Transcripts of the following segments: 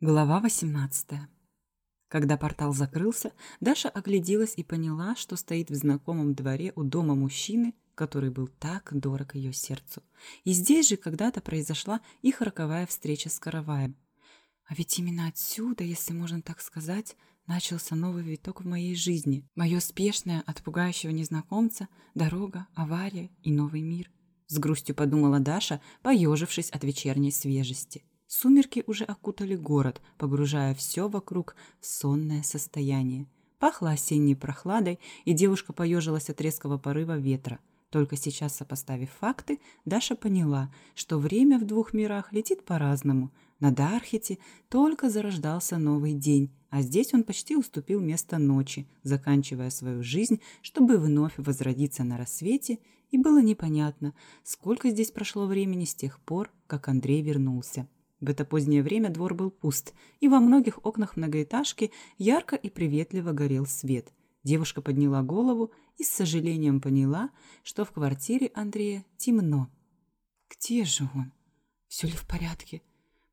Глава 18. Когда портал закрылся, Даша огляделась и поняла, что стоит в знакомом дворе у дома мужчины, который был так дорог ее сердцу. И здесь же когда-то произошла их роковая встреча с Караваем. А ведь именно отсюда, если можно так сказать, начался новый виток в моей жизни. Мое спешное от пугающего незнакомца, дорога, авария и новый мир. С грустью подумала Даша, поежившись от вечерней свежести. Сумерки уже окутали город, погружая все вокруг в сонное состояние. Пахло осенней прохладой, и девушка поежилась от резкого порыва ветра. Только сейчас, сопоставив факты, Даша поняла, что время в двух мирах летит по-разному. На Дархите только зарождался новый день, а здесь он почти уступил место ночи, заканчивая свою жизнь, чтобы вновь возродиться на рассвете, и было непонятно, сколько здесь прошло времени с тех пор, как Андрей вернулся. В это позднее время двор был пуст, и во многих окнах многоэтажки ярко и приветливо горел свет. Девушка подняла голову и с сожалением поняла, что в квартире Андрея темно. «Где же он? Все ли в порядке?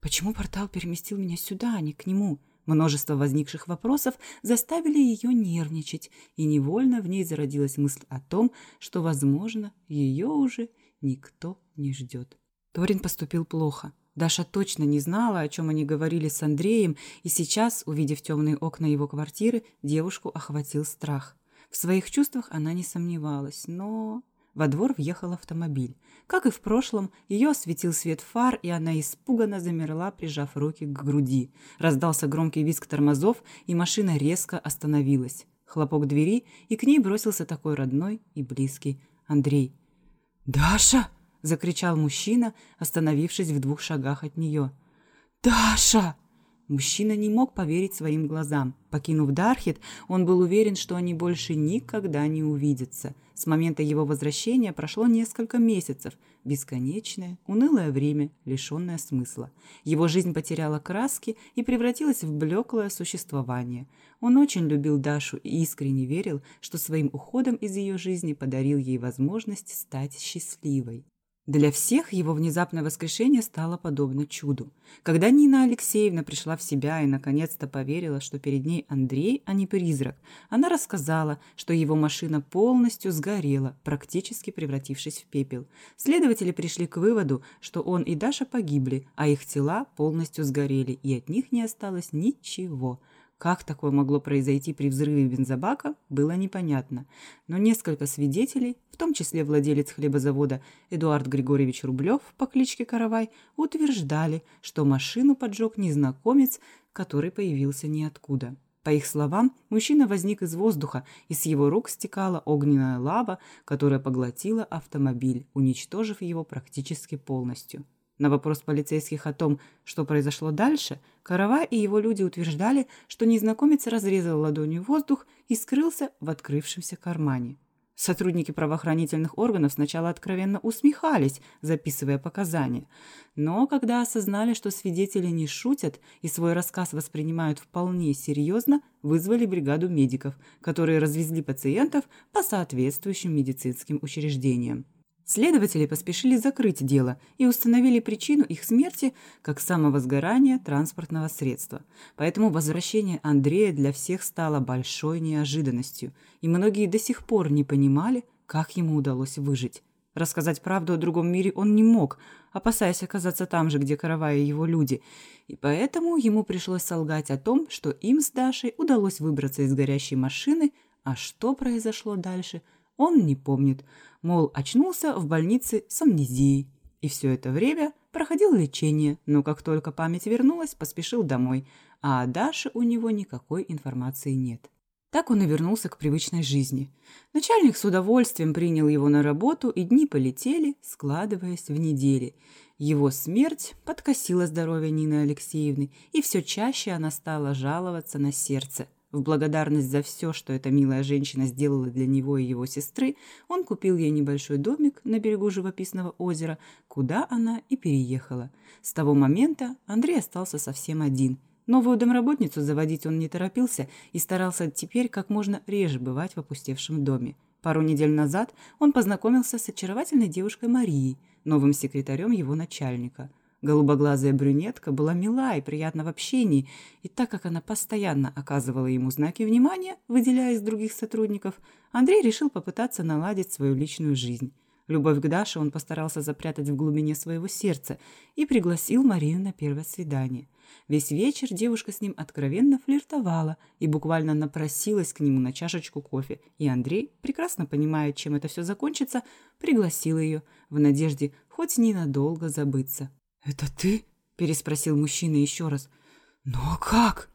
Почему портал переместил меня сюда, а не к нему?» Множество возникших вопросов заставили ее нервничать, и невольно в ней зародилась мысль о том, что, возможно, ее уже никто не ждет. Торин поступил плохо. Даша точно не знала, о чем они говорили с Андреем, и сейчас, увидев темные окна его квартиры, девушку охватил страх. В своих чувствах она не сомневалась, но... Во двор въехал автомобиль. Как и в прошлом, ее осветил свет фар, и она испуганно замерла, прижав руки к груди. Раздался громкий визг тормозов, и машина резко остановилась. Хлопок двери, и к ней бросился такой родной и близкий Андрей. «Даша!» Закричал мужчина, остановившись в двух шагах от нее. «Даша!» Мужчина не мог поверить своим глазам. Покинув Дархит, он был уверен, что они больше никогда не увидятся. С момента его возвращения прошло несколько месяцев. Бесконечное, унылое время, лишенное смысла. Его жизнь потеряла краски и превратилась в блеклое существование. Он очень любил Дашу и искренне верил, что своим уходом из ее жизни подарил ей возможность стать счастливой. Для всех его внезапное воскрешение стало подобно чуду. Когда Нина Алексеевна пришла в себя и наконец-то поверила, что перед ней Андрей, а не призрак, она рассказала, что его машина полностью сгорела, практически превратившись в пепел. Следователи пришли к выводу, что он и Даша погибли, а их тела полностью сгорели, и от них не осталось ничего – как такое могло произойти при взрыве бензобака, было непонятно. Но несколько свидетелей, в том числе владелец хлебозавода Эдуард Григорьевич Рублев по кличке Каравай, утверждали, что машину поджег незнакомец, который появился ниоткуда. По их словам, мужчина возник из воздуха, и с его рук стекала огненная лава, которая поглотила автомобиль, уничтожив его практически полностью. На вопрос полицейских о том, что произошло дальше, Карава и его люди утверждали, что незнакомец разрезал ладонью воздух и скрылся в открывшемся кармане. Сотрудники правоохранительных органов сначала откровенно усмехались, записывая показания. Но когда осознали, что свидетели не шутят и свой рассказ воспринимают вполне серьезно, вызвали бригаду медиков, которые развезли пациентов по соответствующим медицинским учреждениям. Следователи поспешили закрыть дело и установили причину их смерти как самовозгорание транспортного средства. Поэтому возвращение Андрея для всех стало большой неожиданностью, и многие до сих пор не понимали, как ему удалось выжить. Рассказать правду о другом мире он не мог, опасаясь оказаться там же, где Каравай и его люди, и поэтому ему пришлось солгать о том, что им с Дашей удалось выбраться из горящей машины, а что произошло дальше – он не помнит, мол, очнулся в больнице с амнезией. И все это время проходил лечение, но как только память вернулась, поспешил домой, а о Даше у него никакой информации нет. Так он и вернулся к привычной жизни. Начальник с удовольствием принял его на работу, и дни полетели, складываясь в недели. Его смерть подкосила здоровье Нины Алексеевны, и все чаще она стала жаловаться на сердце. В благодарность за все, что эта милая женщина сделала для него и его сестры, он купил ей небольшой домик на берегу живописного озера, куда она и переехала. С того момента Андрей остался совсем один. Новую домработницу заводить он не торопился и старался теперь как можно реже бывать в опустевшем доме. Пару недель назад он познакомился с очаровательной девушкой Марией, новым секретарем его начальника – Голубоглазая брюнетка была мила и приятна в общении, и так как она постоянно оказывала ему знаки внимания, выделяя из других сотрудников, Андрей решил попытаться наладить свою личную жизнь. Любовь к Даше он постарался запрятать в глубине своего сердца и пригласил Марию на первое свидание. Весь вечер девушка с ним откровенно флиртовала и буквально напросилась к нему на чашечку кофе, и Андрей, прекрасно понимая, чем это все закончится, пригласил ее в надежде хоть ненадолго забыться. «Это ты?» – переспросил мужчина еще раз. «Но «Ну, а как?»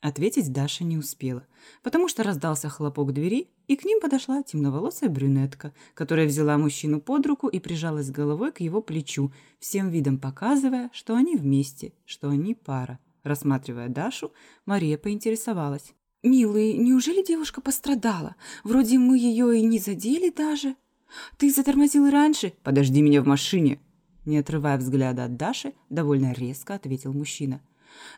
Ответить Даша не успела, потому что раздался хлопок двери, и к ним подошла темноволосая брюнетка, которая взяла мужчину под руку и прижалась головой к его плечу, всем видом показывая, что они вместе, что они пара. Рассматривая Дашу, Мария поинтересовалась. «Милый, неужели девушка пострадала? Вроде мы ее и не задели даже. Ты затормозил раньше?» «Подожди меня в машине!» Не отрывая взгляда от Даши, довольно резко ответил мужчина.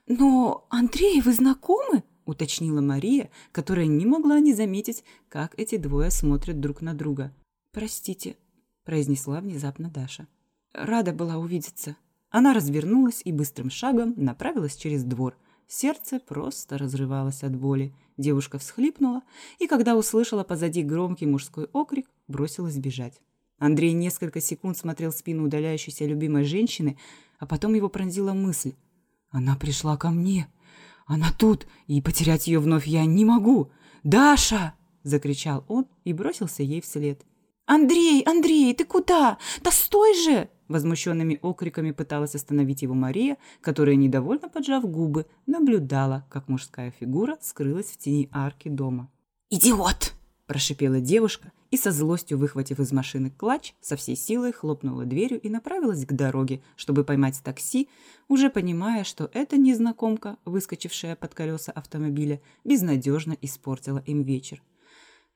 «Но, Андрей, вы знакомы?» – уточнила Мария, которая не могла не заметить, как эти двое смотрят друг на друга. «Простите», – произнесла внезапно Даша. «Рада была увидеться». Она развернулась и быстрым шагом направилась через двор. Сердце просто разрывалось от боли. Девушка всхлипнула, и когда услышала позади громкий мужской окрик, бросилась бежать. Андрей несколько секунд смотрел спину удаляющейся любимой женщины, а потом его пронзила мысль. «Она пришла ко мне. Она тут, и потерять ее вновь я не могу. Даша!» – закричал он и бросился ей вслед. «Андрей, Андрей, ты куда? Да стой же!» Возмущенными окриками пыталась остановить его Мария, которая, недовольно поджав губы, наблюдала, как мужская фигура скрылась в тени арки дома. «Идиот!» прошипела девушка и со злостью выхватив из машины клатч, со всей силой хлопнула дверью и направилась к дороге, чтобы поймать такси, уже понимая, что эта незнакомка, выскочившая под колеса автомобиля, безнадежно испортила им вечер.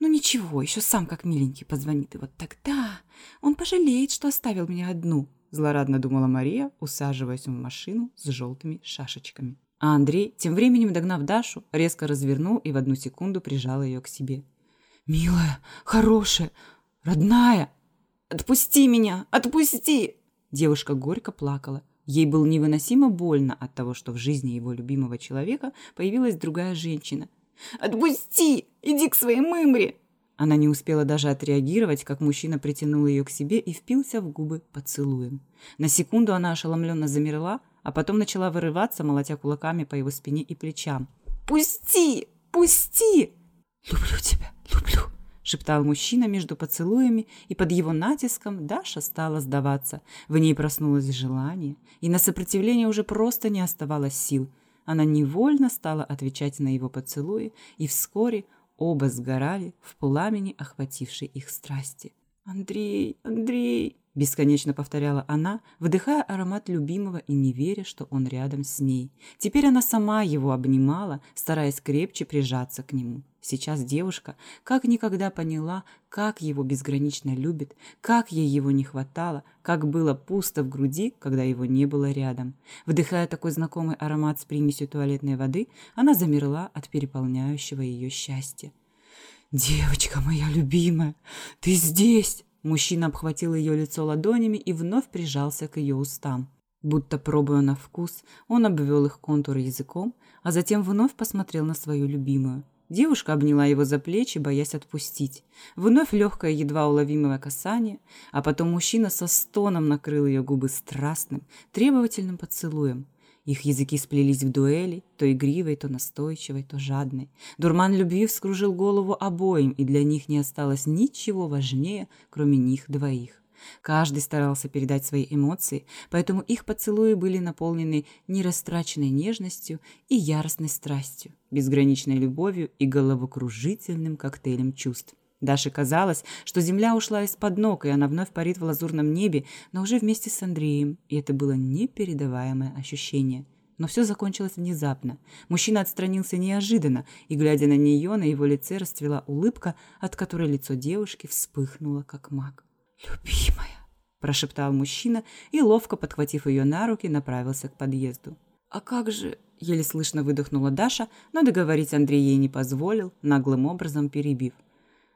«Ну ничего, еще сам как миленький позвонит, и вот тогда он пожалеет, что оставил меня одну», злорадно думала Мария, усаживаясь в машину с желтыми шашечками. А Андрей, тем временем догнав Дашу, резко развернул и в одну секунду прижал ее к себе. «Милая, хорошая, родная! Отпусти меня! Отпусти!» Девушка горько плакала. Ей было невыносимо больно от того, что в жизни его любимого человека появилась другая женщина. «Отпусти! Иди к своей мымре!» Она не успела даже отреагировать, как мужчина притянул ее к себе и впился в губы поцелуем. На секунду она ошеломленно замерла, а потом начала вырываться, молотя кулаками по его спине и плечам. «Пусти! Пусти!» «Люблю тебя, люблю!» – шептал мужчина между поцелуями, и под его натиском Даша стала сдаваться. В ней проснулось желание, и на сопротивление уже просто не оставалось сил. Она невольно стала отвечать на его поцелуи, и вскоре оба сгорали в пламени, охватившей их страсти. «Андрей, Андрей!» Бесконечно повторяла она, вдыхая аромат любимого и не веря, что он рядом с ней. Теперь она сама его обнимала, стараясь крепче прижаться к нему. Сейчас девушка как никогда поняла, как его безгранично любит, как ей его не хватало, как было пусто в груди, когда его не было рядом. Вдыхая такой знакомый аромат с примесью туалетной воды, она замерла от переполняющего ее счастья. «Девочка моя любимая, ты здесь!» Мужчина обхватил ее лицо ладонями и вновь прижался к ее устам. Будто пробуя на вкус, он обвел их контуры языком, а затем вновь посмотрел на свою любимую. Девушка обняла его за плечи, боясь отпустить. Вновь легкое, едва уловимое касание, а потом мужчина со стоном накрыл ее губы страстным, требовательным поцелуем. Их языки сплелись в дуэли, то игривой, то настойчивой, то жадной. Дурман любви вскружил голову обоим, и для них не осталось ничего важнее, кроме них двоих. Каждый старался передать свои эмоции, поэтому их поцелуи были наполнены нерастраченной нежностью и яростной страстью, безграничной любовью и головокружительным коктейлем чувств. Даше казалось, что земля ушла из-под ног, и она вновь парит в лазурном небе, но уже вместе с Андреем, и это было непередаваемое ощущение. Но все закончилось внезапно. Мужчина отстранился неожиданно, и, глядя на нее, на его лице расцвела улыбка, от которой лицо девушки вспыхнуло, как маг. «Любимая!» – прошептал мужчина и, ловко подхватив ее на руки, направился к подъезду. «А как же...» – еле слышно выдохнула Даша, но договорить Андрей ей не позволил, наглым образом перебив.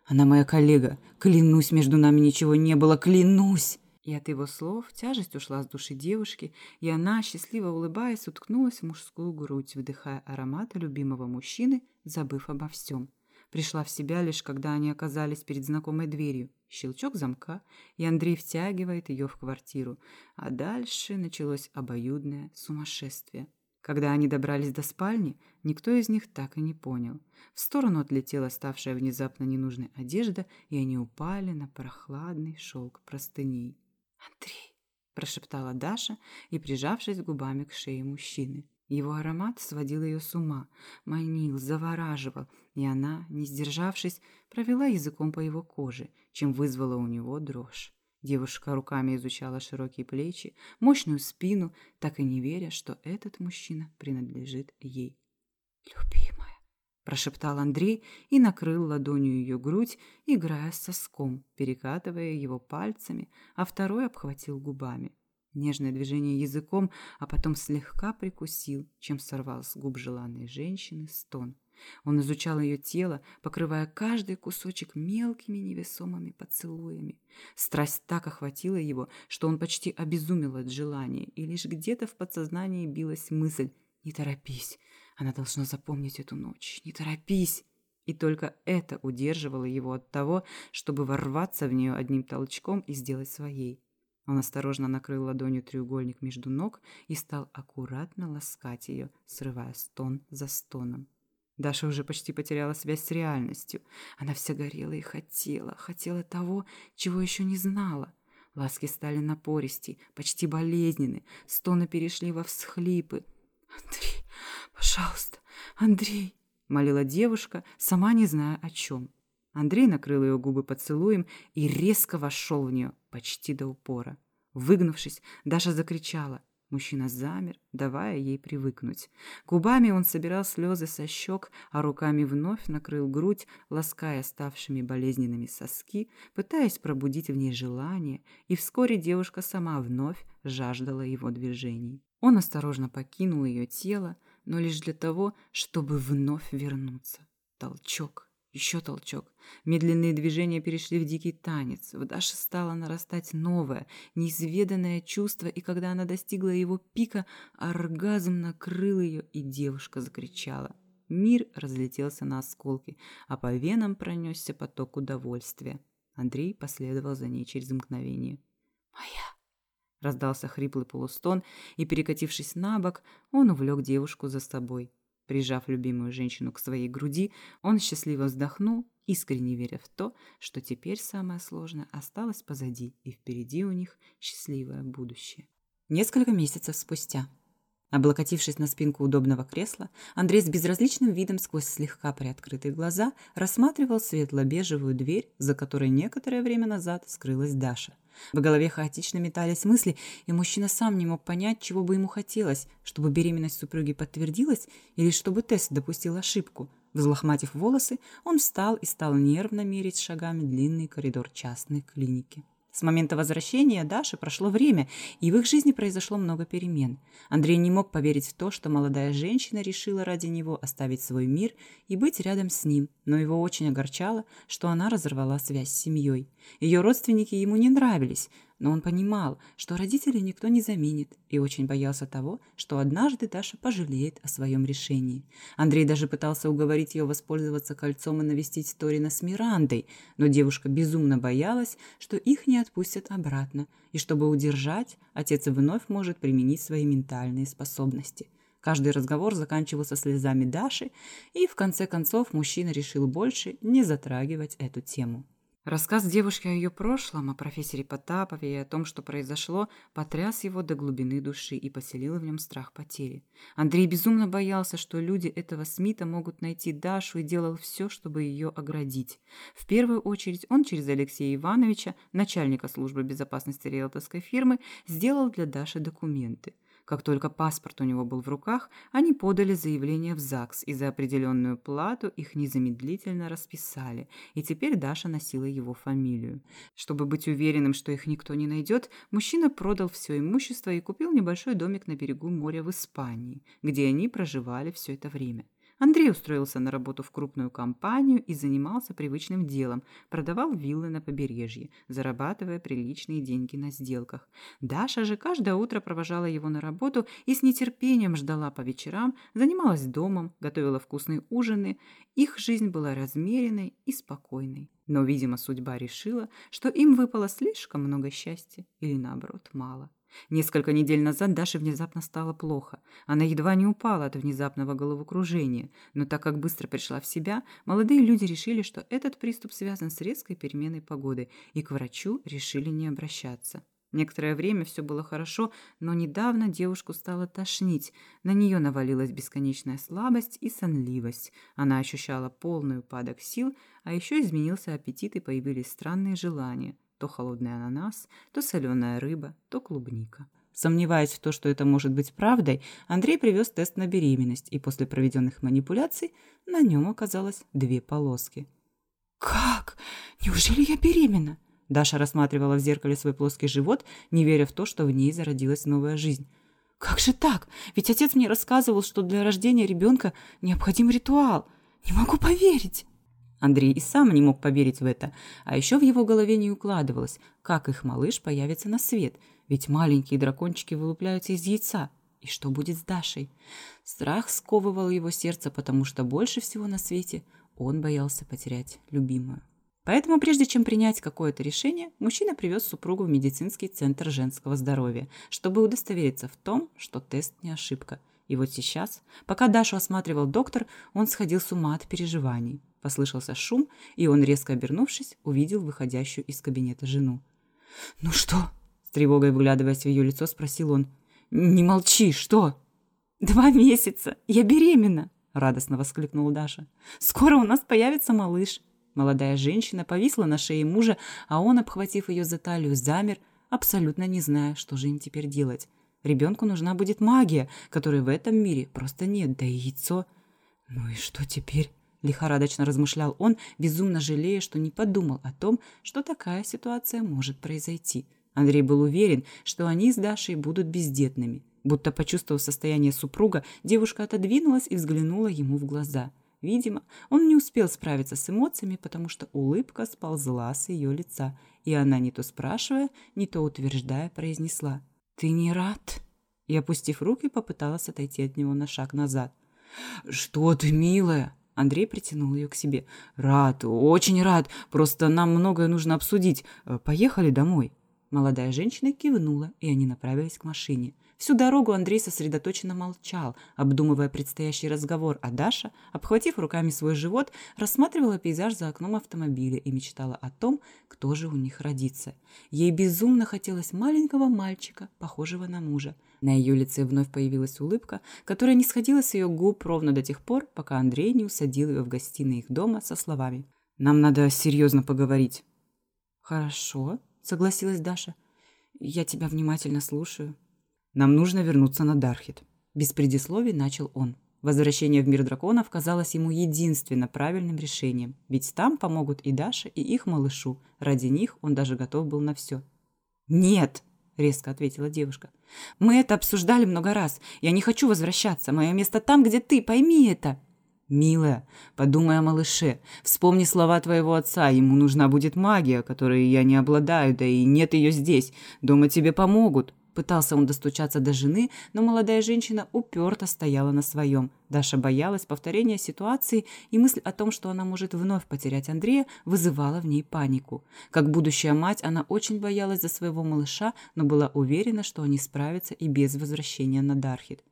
Она моя коллега. Клянусь, между нами ничего не было, клянусь. И от его слов тяжесть ушла с души девушки, и она, счастливо улыбаясь, уткнулась в мужскую грудь, вдыхая ароматы любимого мужчины, забыв обо всем. Пришла в себя лишь, когда они оказались перед знакомой дверью. Щелчок замка, и Андрей втягивает ее в квартиру. А дальше началось обоюдное сумасшествие. Когда они добрались до спальни, никто из них так и не понял. В сторону отлетела ставшая внезапно ненужной одежда, и они упали на прохладный шелк простыней. «Андрей!» – прошептала Даша и, прижавшись губами к шее мужчины. Его аромат сводил ее с ума, манил, завораживал, и она, не сдержавшись, провела языком по его коже, чем вызвала у него дрожь. Девушка руками изучала широкие плечи, мощную спину, так и не веря, что этот мужчина принадлежит ей. «Любимая!» прошептал Андрей и накрыл ладонью ее грудь, играя с соском, перекатывая его пальцами, а второй обхватил губами. Нежное движение языком, а потом слегка прикусил, чем сорвал с губ желанной женщины стон. Он изучал ее тело, покрывая каждый кусочек мелкими невесомыми поцелуями. Страсть так охватила его, что он почти обезумел от желания, и лишь где-то в подсознании билась мысль «Не торопись, она должна запомнить эту ночь. Не торопись. И только это удерживало его от того, чтобы ворваться в нее одним толчком и сделать своей. Он осторожно накрыл ладонью треугольник между ног и стал аккуратно ласкать ее, срывая стон за стоном. Даша уже почти потеряла связь с реальностью. Она вся горела и хотела, хотела того, чего еще не знала. Ласки стали напористей, почти болезненны, стоны перешли во всхлипы. «Андрей, «Пожалуйста, Андрей!» — молила девушка, сама не зная о чем. Андрей накрыл ее губы поцелуем и резко вошел в нее почти до упора. Выгнувшись, Даша закричала. Мужчина замер, давая ей привыкнуть. Губами он собирал слезы со щек, а руками вновь накрыл грудь, лаская ставшими болезненными соски, пытаясь пробудить в ней желание, и вскоре девушка сама вновь жаждала его движений. Он осторожно покинул ее тело, но лишь для того, чтобы вновь вернуться. Толчок, еще толчок. Медленные движения перешли в дикий танец. В Даше стало нарастать новое, неизведанное чувство, и когда она достигла его пика, оргазм накрыл ее, и девушка закричала. Мир разлетелся на осколки, а по венам пронесся поток удовольствия. Андрей последовал за ней через мгновение. «Моя!» Раздался хриплый полустон, и, перекатившись на бок, он увлек девушку за собой. Прижав любимую женщину к своей груди, он счастливо вздохнул, искренне веря в то, что теперь самое сложное осталось позади, и впереди у них счастливое будущее. Несколько месяцев спустя. Облокотившись на спинку удобного кресла, Андрей с безразличным видом сквозь слегка приоткрытые глаза рассматривал светло-бежевую дверь, за которой некоторое время назад скрылась Даша. В голове хаотично метались мысли, и мужчина сам не мог понять, чего бы ему хотелось, чтобы беременность супруги подтвердилась или чтобы тест допустил ошибку. Взлохматив волосы, он встал и стал нервно мерить шагами длинный коридор частной клиники. С момента возвращения Даши прошло время, и в их жизни произошло много перемен. Андрей не мог поверить в то, что молодая женщина решила ради него оставить свой мир и быть рядом с ним, но его очень огорчало, что она разорвала связь с семьей. Ее родственники ему не нравились, но он понимал, что родителей никто не заменит, и очень боялся того, что однажды Даша пожалеет о своем решении. Андрей даже пытался уговорить ее воспользоваться кольцом и навестить Торина с Мирандой, но девушка безумно боялась, что их не отпустят обратно, и чтобы удержать, отец вновь может применить свои ментальные способности. Каждый разговор заканчивался слезами Даши, и в конце концов мужчина решил больше не затрагивать эту тему. Рассказ девушки о ее прошлом, о профессоре Потапове и о том, что произошло, потряс его до глубины души и поселил в нем страх потери. Андрей безумно боялся, что люди этого Смита могут найти Дашу и делал все, чтобы ее оградить. В первую очередь он через Алексея Ивановича, начальника службы безопасности риэлторской фирмы, сделал для Даши документы – как только паспорт у него был в руках, они подали заявление в ЗАГС, и за определенную плату их незамедлительно расписали, и теперь Даша носила его фамилию. Чтобы быть уверенным, что их никто не найдет, мужчина продал все имущество и купил небольшой домик на берегу моря в Испании, где они проживали все это время. Андрей устроился на работу в крупную компанию и занимался привычным делом, продавал виллы на побережье, зарабатывая приличные деньги на сделках. Даша же каждое утро провожала его на работу и с нетерпением ждала по вечерам, занималась домом, готовила вкусные ужины. Их жизнь была размеренной и спокойной. Но, видимо, судьба решила, что им выпало слишком много счастья или, наоборот, мало. Несколько недель назад Даше внезапно стало плохо. Она едва не упала от внезапного головокружения, но так как быстро пришла в себя, молодые люди решили, что этот приступ связан с резкой переменой погоды, и к врачу решили не обращаться. Некоторое время все было хорошо, но недавно девушку стало тошнить. На нее навалилась бесконечная слабость и сонливость. Она ощущала полный упадок сил, а еще изменился аппетит и появились странные желания – то холодный ананас, то соленая рыба, то клубника. Сомневаясь в том, что это может быть правдой, Андрей привез тест на беременность, и после проведенных манипуляций на нем оказалось две полоски. «Как? Неужели я беременна?» Даша рассматривала в зеркале свой плоский живот, не веря в то, что в ней зародилась новая жизнь. «Как же так? Ведь отец мне рассказывал, что для рождения ребенка необходим ритуал. Не могу поверить!» Андрей и сам не мог поверить в это, а еще в его голове не укладывалось, как их малыш появится на свет, ведь маленькие дракончики вылупляются из яйца. И что будет с Дашей? Страх сковывал его сердце, потому что больше всего на свете он боялся потерять любимую. Поэтому, прежде чем принять какое-то решение, мужчина привез супругу в медицинский центр женского здоровья, чтобы удостовериться в том, что тест не ошибка. И вот сейчас, пока Дашу осматривал доктор, он сходил с ума от переживаний. Послышался шум, и он, резко обернувшись, увидел выходящую из кабинета жену. «Ну что?» – с тревогой выглядываясь в ее лицо, спросил он. «Не молчи, что?» «Два месяца! Я беременна!» – радостно воскликнула Даша. «Скоро у нас появится малыш!» Молодая женщина повисла на шее мужа, а он, обхватив ее за талию, замер, абсолютно не зная, что же им теперь делать. Ребенку нужна будет магия, которой в этом мире просто нет, да и яйцо. «Ну и что теперь?» Лихорадочно размышлял он, безумно жалея, что не подумал о том, что такая ситуация может произойти. Андрей был уверен, что они с Дашей будут бездетными. Будто почувствовав состояние супруга, девушка отодвинулась и взглянула ему в глаза. Видимо, он не успел справиться с эмоциями, потому что улыбка сползла с ее лица, и она, не то спрашивая, не то утверждая, произнесла «Ты не рад?» И, опустив руки, попыталась отойти от него на шаг назад. «Что ты, милая?» Андрей притянул ее к себе. «Рад, очень рад. Просто нам многое нужно обсудить. Э, поехали домой». Молодая женщина кивнула, и они направились к машине. Всю дорогу Андрей сосредоточенно молчал, обдумывая предстоящий разговор, а Даша, обхватив руками свой живот, рассматривала пейзаж за окном автомобиля и мечтала о том, кто же у них родится. Ей безумно хотелось маленького мальчика, похожего на мужа. На ее лице вновь появилась улыбка, которая не сходила с ее губ ровно до тех пор, пока Андрей не усадил ее в гостиной их дома со словами «Нам надо серьезно поговорить». «Хорошо», — согласилась Даша. «Я тебя внимательно слушаю». Нам нужно вернуться на Дархит. Без предисловий начал он. Возвращение в мир драконов казалось ему единственно правильным решением, ведь там помогут и Даша, и их малышу. Ради них он даже готов был на все. «Нет!» – резко ответила девушка. «Мы это обсуждали много раз. Я не хочу возвращаться. Мое место там, где ты. Пойми это!» «Милая, подумай о малыше. Вспомни слова твоего отца. Ему нужна будет магия, которой я не обладаю, да и нет ее здесь. Дома тебе помогут. Пытался он достучаться до жены, но молодая женщина уперто стояла на своем. Даша боялась повторения ситуации, и мысль о том, что она может вновь потерять Андрея, вызывала в ней панику. Как будущая мать, она очень боялась за своего малыша, но была уверена, что они справятся и без возвращения на Дархит.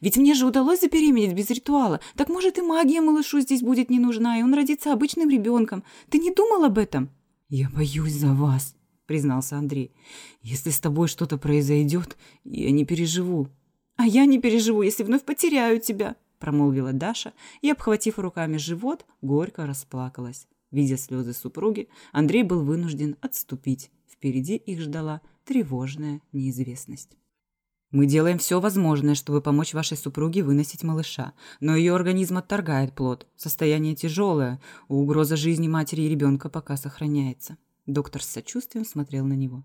«Ведь мне же удалось забеременеть без ритуала. Так может и магия малышу здесь будет не нужна, и он родится обычным ребенком. Ты не думал об этом?» «Я боюсь за вас», признался Андрей. «Если с тобой что-то произойдет, я не переживу». «А я не переживу, если вновь потеряю тебя», промолвила Даша и, обхватив руками живот, горько расплакалась. Видя слезы супруги, Андрей был вынужден отступить. Впереди их ждала тревожная неизвестность. Мы делаем все возможное, чтобы помочь вашей супруге выносить малыша, но ее организм отторгает плод. Состояние тяжелое, угроза жизни матери и ребенка пока сохраняется. Доктор с сочувствием смотрел на него.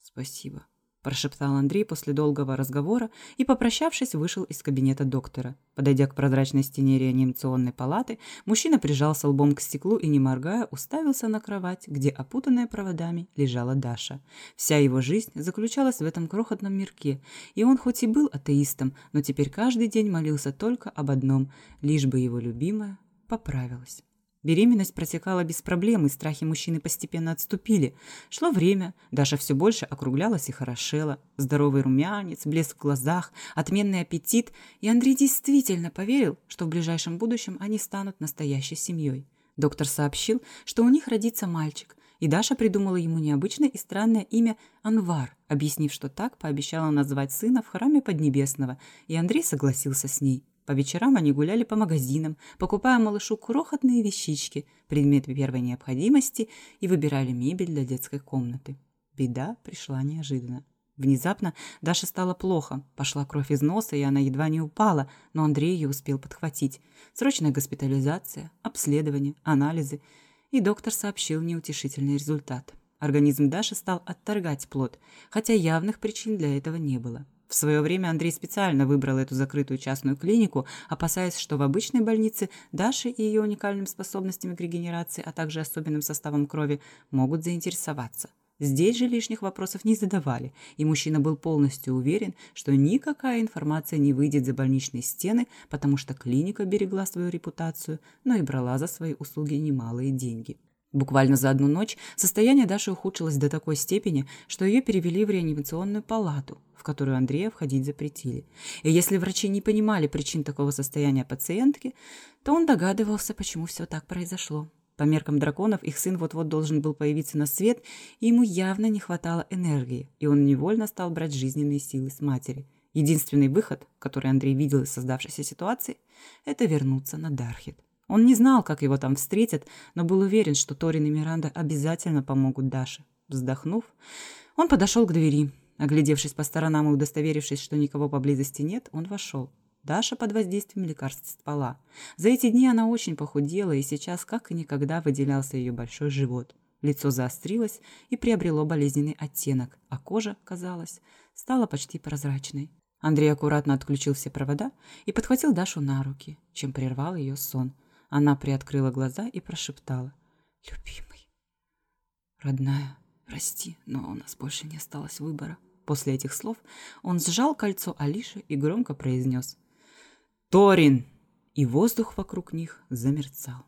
«Спасибо. Прошептал Андрей после долгого разговора и, попрощавшись, вышел из кабинета доктора. Подойдя к прозрачной стене реанимационной палаты, мужчина прижался лбом к стеклу и, не моргая, уставился на кровать, где, опутанная проводами, лежала Даша. Вся его жизнь заключалась в этом крохотном мирке, и он хоть и был атеистом, но теперь каждый день молился только об одном – лишь бы его любимая поправилась. Беременность протекала без проблем, и страхи мужчины постепенно отступили. Шло время, Даша все больше округлялась и хорошела. Здоровый румянец, блеск в глазах, отменный аппетит. И Андрей действительно поверил, что в ближайшем будущем они станут настоящей семьей. Доктор сообщил, что у них родится мальчик, и Даша придумала ему необычное и странное имя Анвар, объяснив, что так пообещала назвать сына в храме Поднебесного, и Андрей согласился с ней. По вечерам они гуляли по магазинам, покупая малышу крохотные вещички, предметы первой необходимости и выбирали мебель для детской комнаты. Беда пришла неожиданно. Внезапно Даше стало плохо, пошла кровь из носа, и она едва не упала, но Андрей ее успел подхватить. Срочная госпитализация, обследование, анализы, и доктор сообщил неутешительный результат. Организм Даши стал отторгать плод, хотя явных причин для этого не было. В свое время Андрей специально выбрал эту закрытую частную клинику, опасаясь, что в обычной больнице Даши и ее уникальными способностями к регенерации, а также особенным составом крови могут заинтересоваться. Здесь же лишних вопросов не задавали, и мужчина был полностью уверен, что никакая информация не выйдет за больничные стены, потому что клиника берегла свою репутацию, но и брала за свои услуги немалые деньги. Буквально за одну ночь состояние Даши ухудшилось до такой степени, что ее перевели в реанимационную палату, в которую Андрея входить запретили. И если врачи не понимали причин такого состояния пациентки, то он догадывался, почему все так произошло. По меркам драконов их сын вот-вот должен был появиться на свет, и ему явно не хватало энергии, и он невольно стал брать жизненные силы с матери. Единственный выход, который Андрей видел из создавшейся ситуации, это вернуться на Дархет. Он не знал, как его там встретят, но был уверен, что Торин и Миранда обязательно помогут Даше. Вздохнув, он подошел к двери. Оглядевшись по сторонам и удостоверившись, что никого поблизости нет, он вошел. Даша под воздействием лекарств спала. За эти дни она очень похудела, и сейчас как и никогда выделялся ее большой живот. Лицо заострилось и приобрело болезненный оттенок, а кожа, казалось, стала почти прозрачной. Андрей аккуратно отключил все провода и подхватил Дашу на руки, чем прервал ее сон – она приоткрыла глаза и прошептала. «Любимый, родная, прости, но у нас больше не осталось выбора». После этих слов он сжал кольцо Алиши и громко произнес «Торин!» И воздух вокруг них замерцал.